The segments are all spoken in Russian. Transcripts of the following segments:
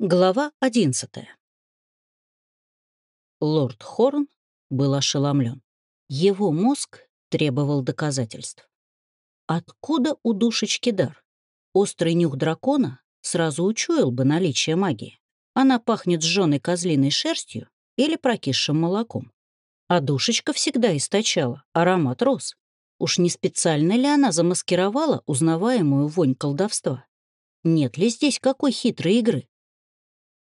Глава одиннадцатая. Лорд Хорн был ошеломлен. Его мозг требовал доказательств. Откуда у душечки дар? Острый нюх дракона сразу учуял бы наличие магии. Она пахнет сжёной козлиной шерстью или прокисшим молоком. А душечка всегда источала аромат роз. Уж не специально ли она замаскировала узнаваемую вонь колдовства? Нет ли здесь какой хитрой игры?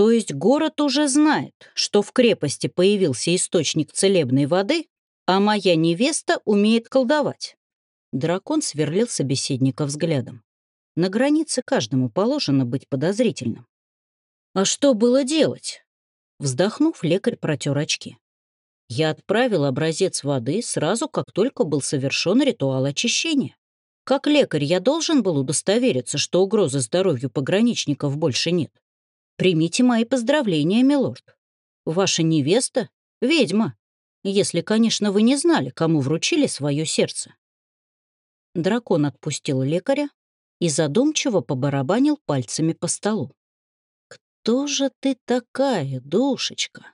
То есть город уже знает, что в крепости появился источник целебной воды, а моя невеста умеет колдовать. Дракон сверлил собеседника взглядом. На границе каждому положено быть подозрительным. А что было делать? Вздохнув, лекарь протер очки. Я отправил образец воды сразу, как только был совершен ритуал очищения. Как лекарь я должен был удостовериться, что угрозы здоровью пограничников больше нет. Примите мои поздравления, милорд. Ваша невеста — ведьма, если, конечно, вы не знали, кому вручили свое сердце». Дракон отпустил лекаря и задумчиво побарабанил пальцами по столу. «Кто же ты такая, душечка?»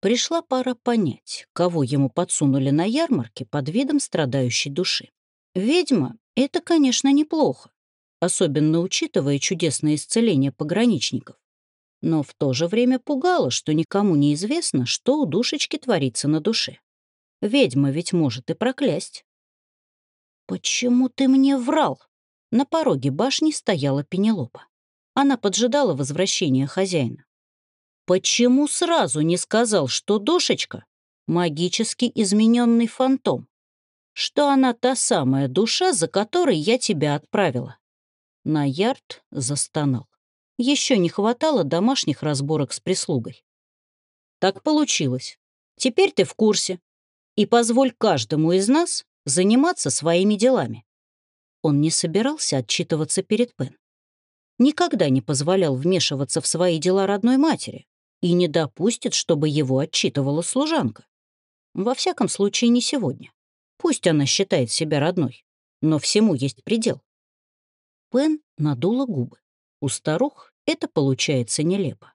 Пришла пора понять, кого ему подсунули на ярмарке под видом страдающей души. Ведьма — это, конечно, неплохо, особенно учитывая чудесное исцеление пограничников. Но в то же время пугало, что никому не известно, что у душечки творится на душе. Ведьма ведь может и проклясть. «Почему ты мне врал?» На пороге башни стояла Пенелопа. Она поджидала возвращения хозяина. «Почему сразу не сказал, что душечка — магически измененный фантом? Что она та самая душа, за которой я тебя отправила?» Наярд застонал. Еще не хватало домашних разборок с прислугой. Так получилось. Теперь ты в курсе. И позволь каждому из нас заниматься своими делами. Он не собирался отчитываться перед Пен. Никогда не позволял вмешиваться в свои дела родной матери и не допустит, чтобы его отчитывала служанка. Во всяком случае, не сегодня. Пусть она считает себя родной, но всему есть предел. Пен надула губы. У старух это получается нелепо.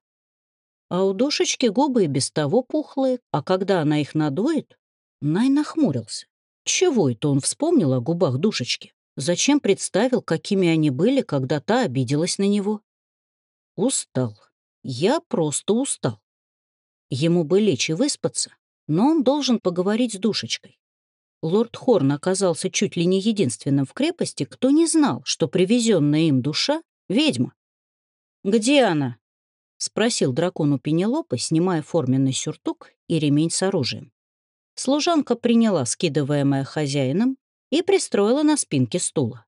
А у душечки губы и без того пухлые, а когда она их надует, Най нахмурился. Чего это он вспомнил о губах душечки? Зачем представил, какими они были, когда та обиделась на него? Устал. Я просто устал. Ему бы лечь и выспаться, но он должен поговорить с душечкой. Лорд Хорн оказался чуть ли не единственным в крепости, кто не знал, что привезенная им душа — ведьма. «Где она?» — спросил дракон у Пенелопы, снимая форменный сюртук и ремень с оружием. Служанка приняла скидываемое хозяином и пристроила на спинке стула.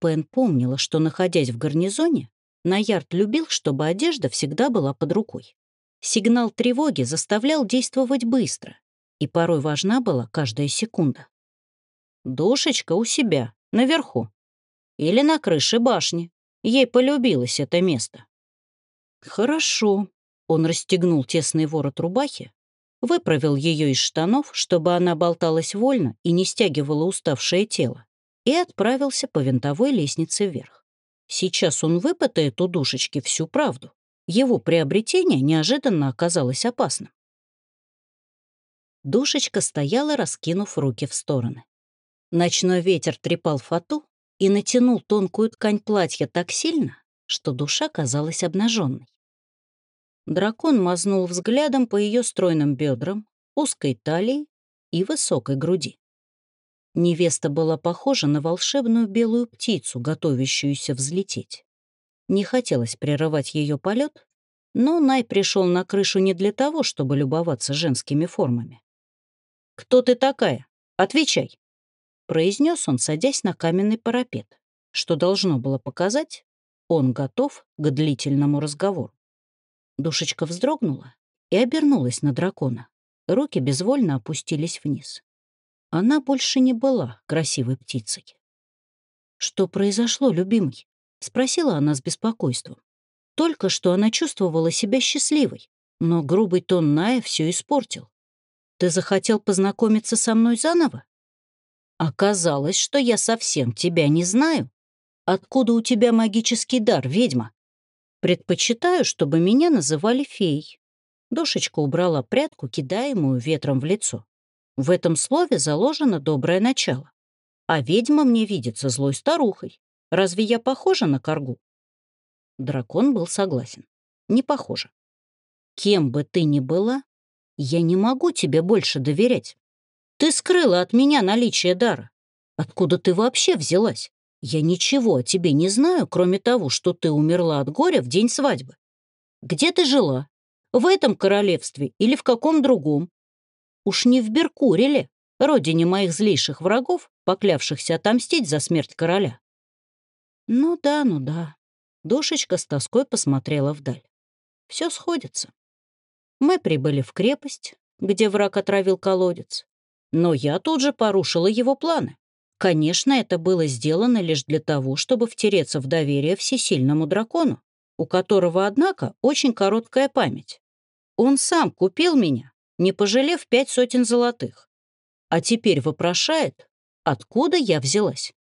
Пен помнила, что, находясь в гарнизоне, Наярд любил, чтобы одежда всегда была под рукой. Сигнал тревоги заставлял действовать быстро, и порой важна была каждая секунда. Душечка у себя, наверху. Или на крыше башни. Ей полюбилось это место. Хорошо. Он расстегнул тесный ворот рубахи, выправил ее из штанов, чтобы она болталась вольно и не стягивала уставшее тело, и отправился по винтовой лестнице вверх. Сейчас он выпытает у душечки всю правду. Его приобретение неожиданно оказалось опасным. Душечка стояла, раскинув руки в стороны. Ночной ветер трепал фату и натянул тонкую ткань платья так сильно, что душа казалась обнаженной. Дракон мазнул взглядом по ее стройным бедрам, узкой талии и высокой груди. Невеста была похожа на волшебную белую птицу, готовящуюся взлететь. Не хотелось прерывать ее полет, но Най пришел на крышу не для того, чтобы любоваться женскими формами. «Кто ты такая? Отвечай!» Произнес он, садясь на каменный парапет, что должно было показать, он готов к длительному разговору. Душечка вздрогнула и обернулась на дракона. Руки безвольно опустились вниз. Она больше не была красивой птицей. «Что произошло, любимый?» — спросила она с беспокойством. Только что она чувствовала себя счастливой, но грубый тон Ная все испортил. «Ты захотел познакомиться со мной заново?» Оказалось, что я совсем тебя не знаю. Откуда у тебя магический дар, ведьма? Предпочитаю, чтобы меня называли феей. Душечка убрала прядку, кидаемую ветром в лицо. В этом слове заложено доброе начало. А ведьма мне видится злой старухой. Разве я похожа на коргу? Дракон был согласен. Не похоже. Кем бы ты ни была, я не могу тебе больше доверять. Ты скрыла от меня наличие дара. Откуда ты вообще взялась? Я ничего о тебе не знаю, кроме того, что ты умерла от горя в день свадьбы. Где ты жила? В этом королевстве или в каком другом? Уж не в Беркуриле, родине моих злейших врагов, поклявшихся отомстить за смерть короля. Ну да, ну да. Душечка с тоской посмотрела вдаль. Все сходится. Мы прибыли в крепость, где враг отравил колодец. Но я тут же порушила его планы. Конечно, это было сделано лишь для того, чтобы втереться в доверие всесильному дракону, у которого, однако, очень короткая память. Он сам купил меня, не пожалев пять сотен золотых. А теперь вопрошает, откуда я взялась.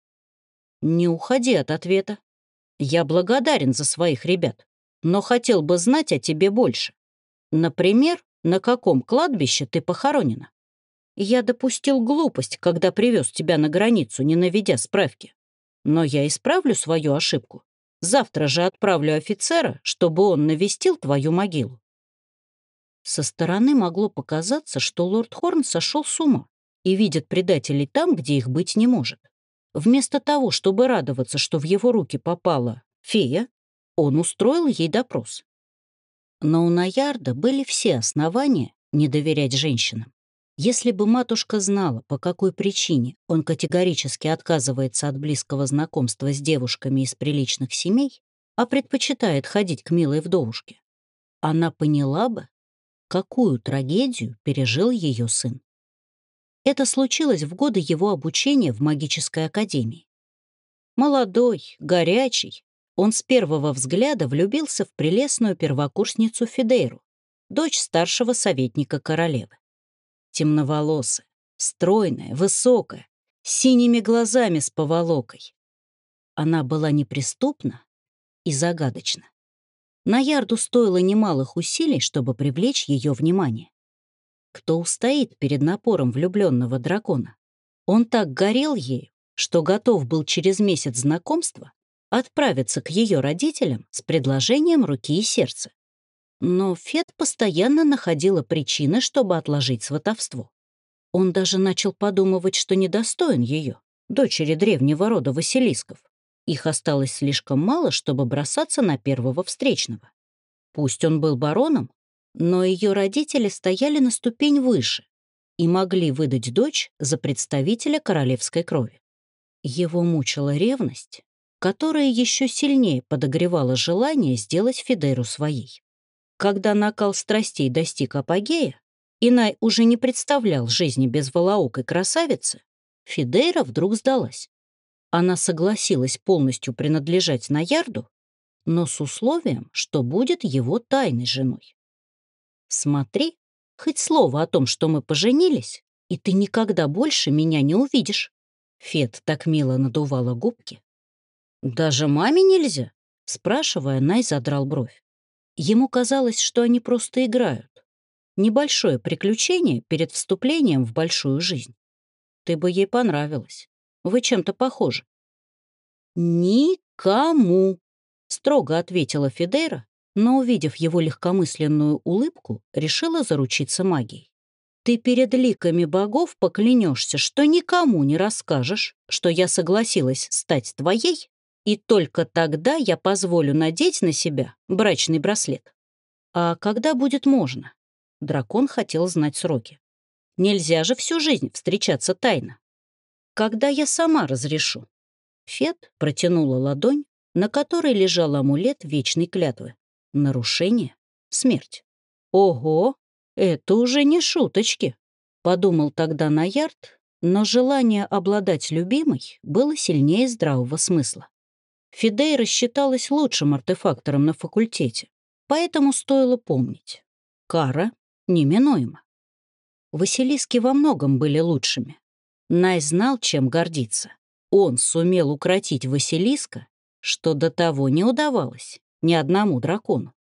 Не уходи от ответа. Я благодарен за своих ребят, но хотел бы знать о тебе больше. Например, на каком кладбище ты похоронена? Я допустил глупость, когда привез тебя на границу, не наведя справки. Но я исправлю свою ошибку. Завтра же отправлю офицера, чтобы он навестил твою могилу. Со стороны могло показаться, что лорд Хорн сошел с ума и видит предателей там, где их быть не может. Вместо того, чтобы радоваться, что в его руки попала фея, он устроил ей допрос. Но у Наярда были все основания не доверять женщинам. Если бы матушка знала, по какой причине он категорически отказывается от близкого знакомства с девушками из приличных семей, а предпочитает ходить к милой вдовушке, она поняла бы, какую трагедию пережил ее сын. Это случилось в годы его обучения в магической академии. Молодой, горячий, он с первого взгляда влюбился в прелестную первокурсницу Фидейру, дочь старшего советника королевы темноволосая, стройная, высокая, с синими глазами с поволокой. Она была неприступна и загадочна. На ярду стоило немалых усилий, чтобы привлечь ее внимание. Кто устоит перед напором влюбленного дракона? Он так горел ею, что готов был через месяц знакомства отправиться к ее родителям с предложением руки и сердца. Но Фет постоянно находила причины, чтобы отложить сватовство. Он даже начал подумывать, что недостоин ее, дочери древнего рода Василисков. Их осталось слишком мало, чтобы бросаться на первого встречного. Пусть он был бароном, но ее родители стояли на ступень выше и могли выдать дочь за представителя королевской крови. Его мучила ревность, которая еще сильнее подогревала желание сделать Фидеру своей. Когда накал страстей достиг апогея, Инай уже не представлял жизни без волоокой красавицы, Фидейра вдруг сдалась. Она согласилась полностью принадлежать Наярду, но с условием, что будет его тайной женой. «Смотри, хоть слово о том, что мы поженились, и ты никогда больше меня не увидишь». Фед так мило надувала губки. «Даже маме нельзя?» Спрашивая, Най задрал бровь. Ему казалось, что они просто играют. Небольшое приключение перед вступлением в большую жизнь. Ты бы ей понравилась. Вы чем-то похожи. «Никому», — строго ответила Фидейра, но, увидев его легкомысленную улыбку, решила заручиться магией. «Ты перед ликами богов поклянешься, что никому не расскажешь, что я согласилась стать твоей и только тогда я позволю надеть на себя брачный браслет. А когда будет можно? Дракон хотел знать сроки. Нельзя же всю жизнь встречаться тайно. Когда я сама разрешу. Фет протянула ладонь, на которой лежал амулет вечной клятвы. Нарушение — смерть. Ого, это уже не шуточки, подумал тогда Наярд, но желание обладать любимой было сильнее здравого смысла. Фидейра считалась лучшим артефактором на факультете, поэтому стоило помнить. Кара неминуема. Василиски во многом были лучшими. Най знал, чем гордиться. Он сумел укротить Василиска, что до того не удавалось ни одному дракону.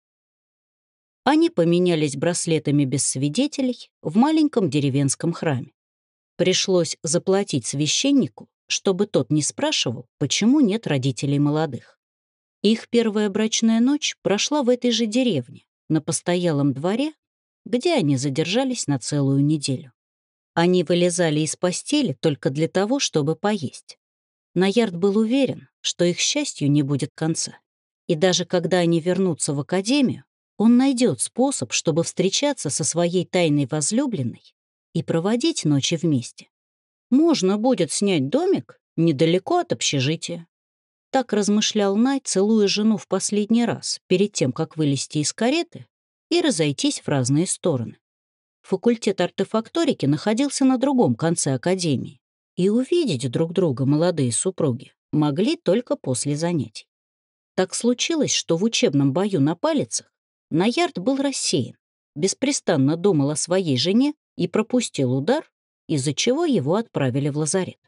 Они поменялись браслетами без свидетелей в маленьком деревенском храме. Пришлось заплатить священнику, чтобы тот не спрашивал, почему нет родителей молодых. Их первая брачная ночь прошла в этой же деревне, на постоялом дворе, где они задержались на целую неделю. Они вылезали из постели только для того, чтобы поесть. Наярд был уверен, что их счастью не будет конца. И даже когда они вернутся в академию, он найдет способ, чтобы встречаться со своей тайной возлюбленной и проводить ночи вместе. Можно будет снять домик недалеко от общежития. Так размышлял Най, целуя жену в последний раз, перед тем, как вылезти из кареты и разойтись в разные стороны. Факультет артефакторики находился на другом конце академии, и увидеть друг друга молодые супруги могли только после занятий. Так случилось, что в учебном бою на палицах Наярд был рассеян, беспрестанно думал о своей жене и пропустил удар, из-за чего его отправили в лазарет.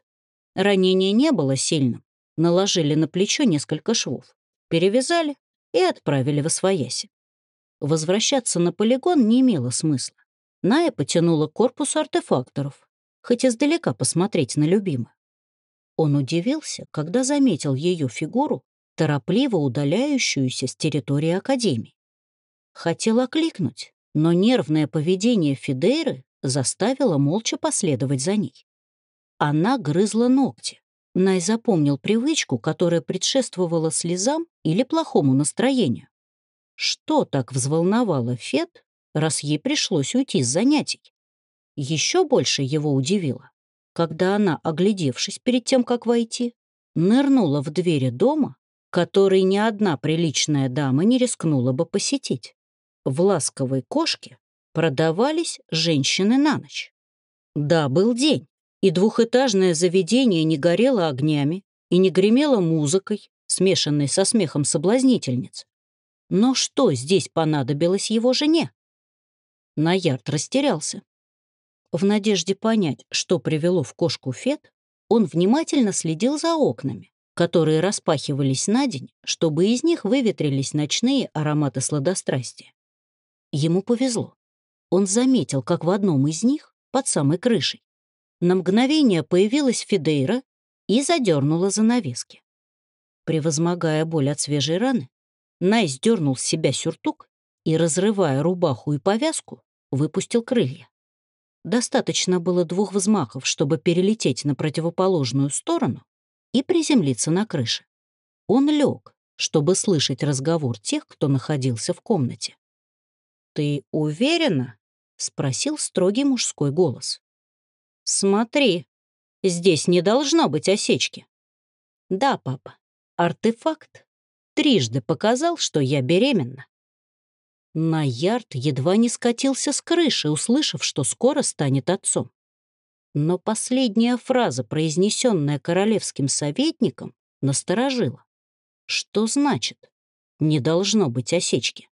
Ранение не было сильным, наложили на плечо несколько швов, перевязали и отправили в освояси. Возвращаться на полигон не имело смысла. Ная потянула корпус артефакторов, хоть издалека посмотреть на любимую. Он удивился, когда заметил ее фигуру, торопливо удаляющуюся с территории Академии. Хотел окликнуть, но нервное поведение Фидейры заставило молча последовать за ней. Она грызла ногти, Най запомнил привычку, которая предшествовала слезам или плохому настроению. Что так взволновало Фет, раз ей пришлось уйти с занятий? Еще больше его удивило, когда она, оглядевшись перед тем, как войти, нырнула в двери дома, который ни одна приличная дама не рискнула бы посетить. В ласковой кошке продавались женщины на ночь. Да, был день и двухэтажное заведение не горело огнями и не гремело музыкой, смешанной со смехом соблазнительниц. Но что здесь понадобилось его жене? Наярд растерялся. В надежде понять, что привело в кошку Фет, он внимательно следил за окнами, которые распахивались на день, чтобы из них выветрились ночные ароматы сладострастия. Ему повезло. Он заметил, как в одном из них, под самой крышей, на мгновение появилась Фидейра и задернула занавески. Превозмогая боль от свежей раны, Най сдернул с себя сюртук и, разрывая рубаху и повязку, выпустил крылья. Достаточно было двух взмахов, чтобы перелететь на противоположную сторону и приземлиться на крыше. Он лег, чтобы слышать разговор тех, кто находился в комнате. «Ты уверена?» — спросил строгий мужской голос. «Смотри, здесь не должно быть осечки». «Да, папа, артефакт трижды показал, что я беременна». Наярд едва не скатился с крыши, услышав, что скоро станет отцом. Но последняя фраза, произнесенная королевским советником, насторожила. Что значит «не должно быть осечки»?